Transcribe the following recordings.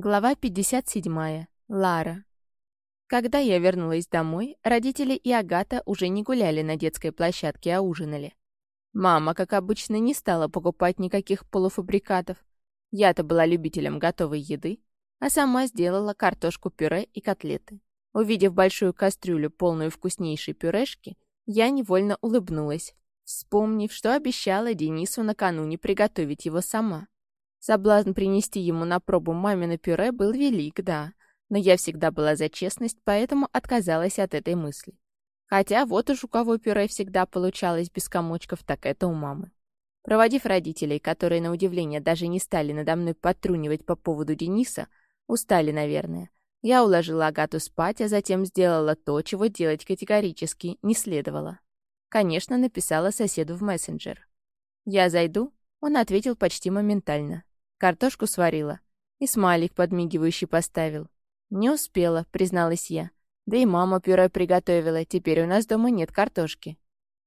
Глава 57. Лара. Когда я вернулась домой, родители и Агата уже не гуляли на детской площадке, а ужинали. Мама, как обычно, не стала покупать никаких полуфабрикатов. Я-то была любителем готовой еды, а сама сделала картошку-пюре и котлеты. Увидев большую кастрюлю, полную вкуснейшей пюрешки, я невольно улыбнулась, вспомнив, что обещала Денису накануне приготовить его сама. Соблазн принести ему на пробу мамино пюре был велик, да, но я всегда была за честность, поэтому отказалась от этой мысли. Хотя вот уж у кого пюре всегда получалось без комочков, так это у мамы. Проводив родителей, которые, на удивление, даже не стали надо мной потрунивать по поводу Дениса, устали, наверное, я уложила Агату спать, а затем сделала то, чего делать категорически не следовало. Конечно, написала соседу в мессенджер. «Я зайду?» Он ответил почти моментально. Картошку сварила. И смайлик подмигивающий поставил. «Не успела», — призналась я. «Да и мама пюре приготовила, теперь у нас дома нет картошки».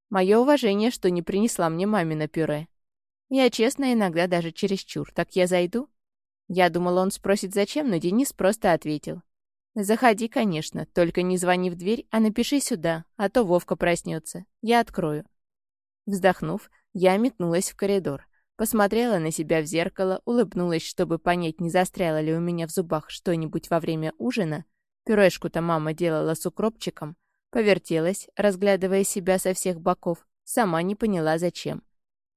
Мое уважение, что не принесла мне мамина пюре. Я честно, иногда даже чересчур. Так я зайду? Я думала, он спросит, зачем, но Денис просто ответил. «Заходи, конечно, только не звони в дверь, а напиши сюда, а то Вовка проснется. Я открою». Вздохнув, я метнулась в коридор. Посмотрела на себя в зеркало, улыбнулась, чтобы понять, не застряло ли у меня в зубах что-нибудь во время ужина. Пюрешку-то мама делала с укропчиком. Повертелась, разглядывая себя со всех боков. Сама не поняла, зачем.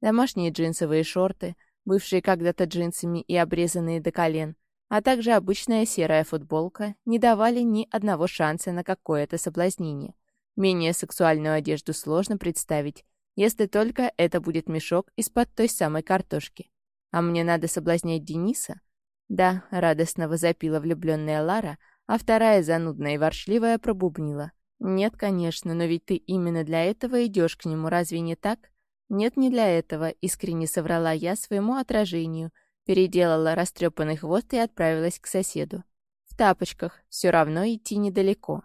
Домашние джинсовые шорты, бывшие когда-то джинсами и обрезанные до колен, а также обычная серая футболка, не давали ни одного шанса на какое-то соблазнение. Менее сексуальную одежду сложно представить, если только это будет мешок из-под той самой картошки. А мне надо соблазнять Дениса? Да, радостно возопила влюбленная Лара, а вторая занудная и воршливая пробубнила. Нет, конечно, но ведь ты именно для этого идешь к нему, разве не так? Нет, не для этого, искренне соврала я своему отражению, переделала растрепанный хвост и отправилась к соседу. В тапочках, все равно идти недалеко.